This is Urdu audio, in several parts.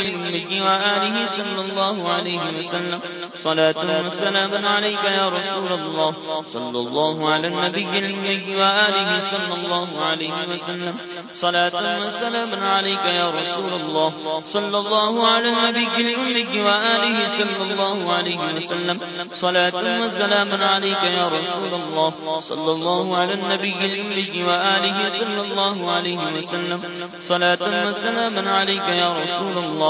الأمي وآله صلى الله عليه وسلم. صلاة وسلام عليك يا رسول الله. صلى الله على النبي الأمي وآله صلى الله عليه وسلم. صلاة وسلام عليك يا رسول الله. صلى الله على النبي الأمي وآله صلى الله عليه وسلم. صلاة وسلام عليك يا رسول الله. صلى الله على النبي الأمي وآله صلى الله عليه وسلم. صلاة وسلام عليك يا رسول الله.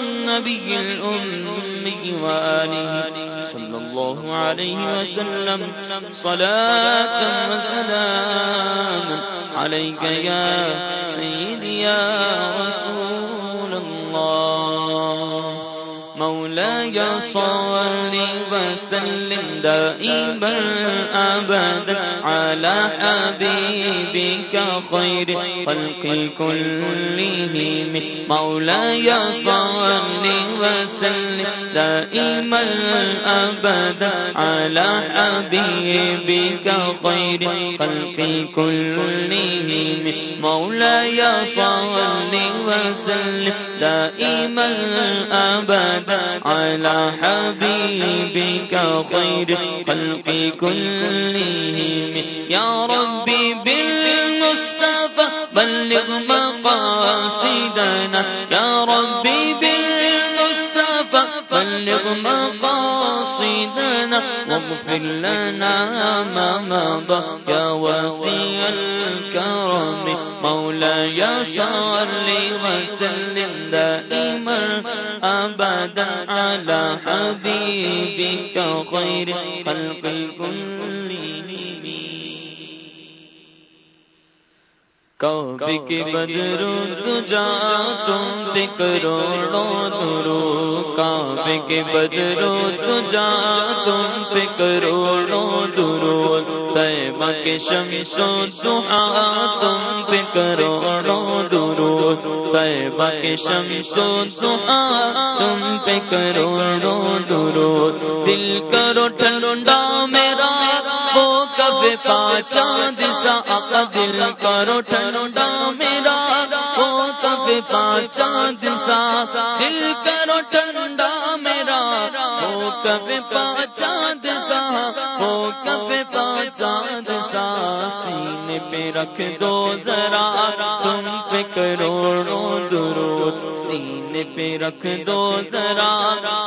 النبي الأمي وآله صلى الله عليه وسلم. صلاة وسلام عليك يا سيدي يا رسول الله. مولاي صل وسلم دائما أبدا على حبيبك خير خلق كلهم مولاي صل وسلم دائما أبدا على حبيبك خير خلق كلهم مولاي صل وسلم دائما أبدا على على حبيبك خير خلق كلهم. يا ربي بالمصطفى بلغ مقاصدنا. يا ربي بالمصطفى بلغ مقاصدنا. واغفر لنا ما مضى يا وسيع الكرم مولاي صل وسلم دائما أبدا على حبيبك خير خلق كلهم کعبے کے بدرو تجا تم پہ کروڑوں درو کعبے کے بدرو تجا تم پہ کروڑوں درو۔ طیبہ کے شمس و دعا تم پہ کروڑوں درو۔ طیبہ کے شمس و دعا تم پہ کروڑوں درو۔ دل کرو ٹھنڈا وہ کا چاند سا آقا دل کرو ٹھنڈا میرا۔ وہ کا چاند سا دل کرو ٹھنڈا میرا۔ وہ کب پاچا وہ کب پاچا جسا سینے پہ رکھ دو ذرا، تم پہ کروڑوں درود سینے پہ رکھ دو ذرا،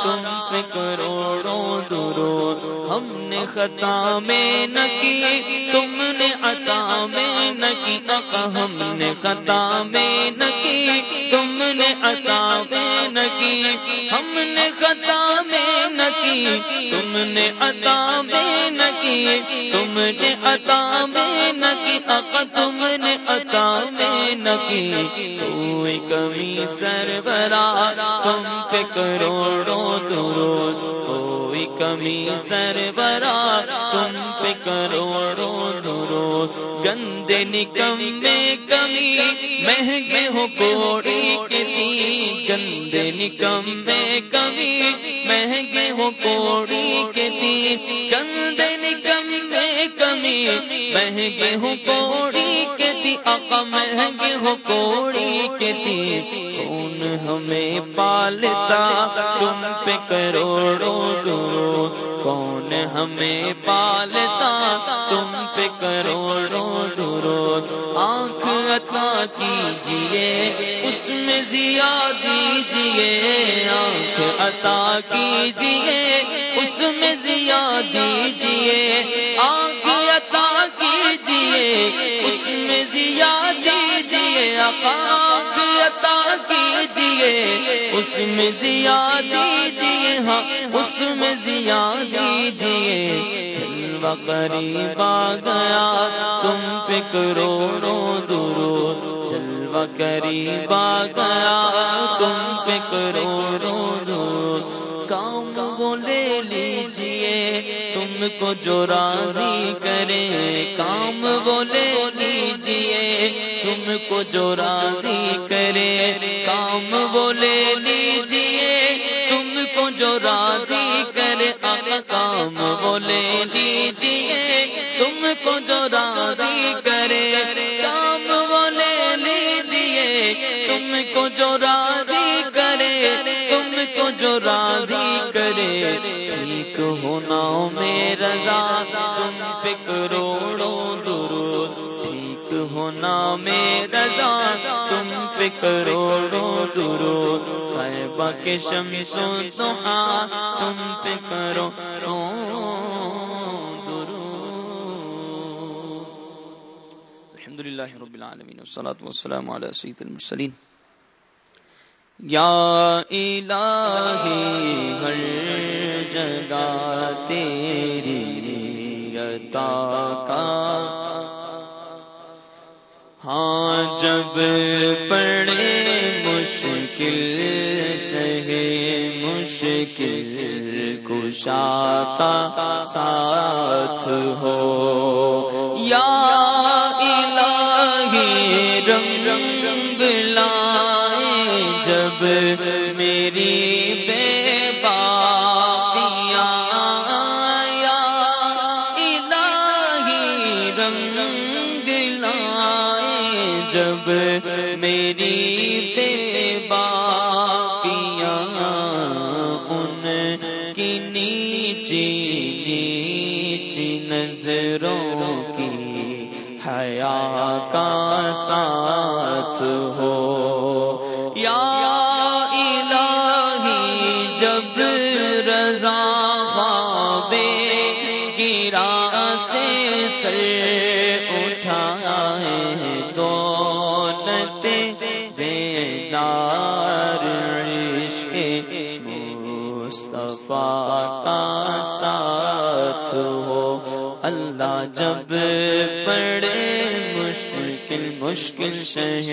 تم پہ کروڑوں درود۔ ہم نے خطا میں نہ کی، تم نے عطا میں نہ کی، ہم نے خطا میں نہ کی، تم نے عطا میں نہ کی۔ ہم نے خطا میں نہ کی، تم نے عطا میں نہ کی تم نے عطا میں نہ کی اقا تم نے عطا میں نہ کی کوئی کمی سربرا تم پہ کروڑوں درود۔ کوئی کمی سربرا تم پہ کروڑوں درود۔ گندے نکم میں کمی، مہنگے ہو کوڑی کے گندے نکم میں کمی، مہنگے ہو کوڑی کے گندے نکم میں کمی مہنگے ہو کوڑی کے دی آقا مہنگے ہو کوڑی کے دی کون ہمیں پالتا تم پہ کروڑوں درود کون ہمیں پالتا تم پہ کروڑوں درود آنکھ عطا کیجیے، اس میں ضیا دیجیے۔ آنکھ عطا کیجیے، اس میں ضیا دیجیے۔ آنکھ دیجیے عطا کیجیے، اس میں ضیا دیجیے ہاں اس میں ضیا دیجیے جلوہ قریب آ گیا، تم پہ کروڑوں درود جلوہ قریب آ گیا، تم پہ کروڑوں درود کام بولے لے لیجیے، تم کو جو راضی کرے۔ کام وہ لے لیجیے تم کو جو راضی کرے، کام وہ لے لیجیے۔ تم کو جو راضی کرے کام وہ لے لیجیے۔ تم کو جو راضی کرے، کام وہ لے لیجیے۔ تم کو جو راضی کرے، تم کو جو راضی کرے۔ ٹھیک ہونا میں رضا، تم پہ کروڑوں درود۔ ہونا میں رضا، تم پہ کروڑوں درود طیبہ کے شمس و دعا تم پہ کرو الحمد للہ رب العالمین، والصلاة والسلام على سید المرسلین۔ یا الہی، ہر جگہ تیری عطا کا ہاں جب پڑے مشکل سہے مشکل کشا کا ساتھ ہو۔ یا الہی رنگ رنگ لائے جب میری بے میری بے باقیاں ان کی نیچی نیچی نظروں کی حیا کا ساتھ ہو۔ بیدار عشق مصطفیٰ کا ساتھ ہو۔ اللہ جب پڑے مشکل مشکل شہ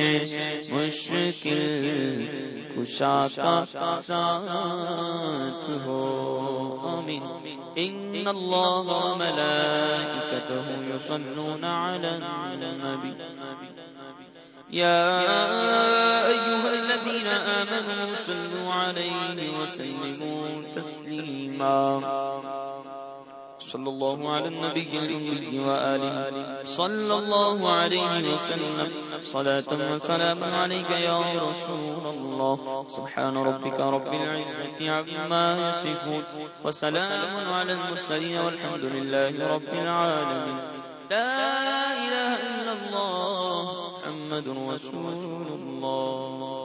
مشکل کشا کا ساتھ ہو۔ آمین۔ ان اللہ ملائکته یصلون علی النبی۔ يا أيها الذين آمنوا صلوا عليه وسلموا تسليما. صلى الله على النبي الأمي وآله. صلى الله عليه وسلم. صلاة وسلام عليك يا رسول الله. سبحان ربك رب العزة عما يصفون. وسلام على المرسلين والحمد لله رب العالمين. لا إله إلا الله محمد رسول الله.